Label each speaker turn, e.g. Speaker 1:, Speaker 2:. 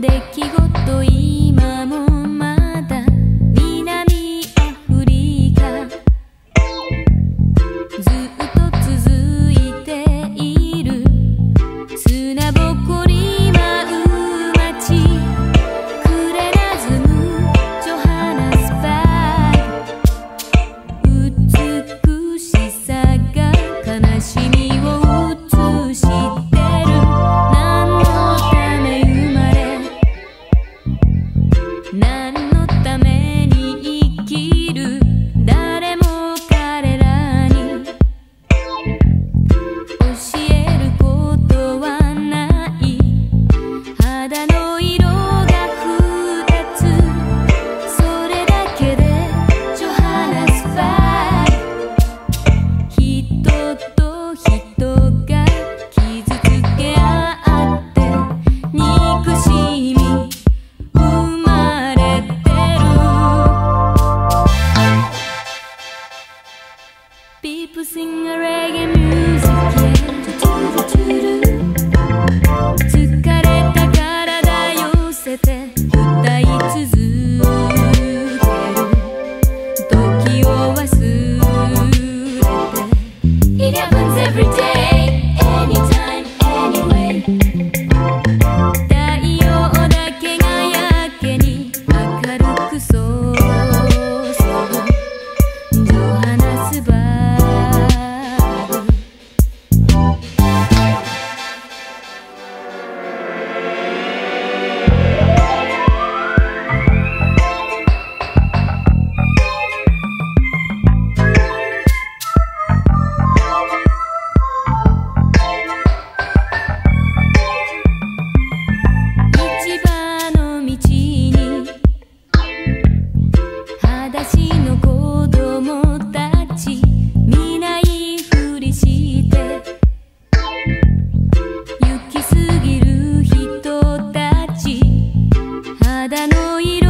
Speaker 1: de que sing reggae music 空の色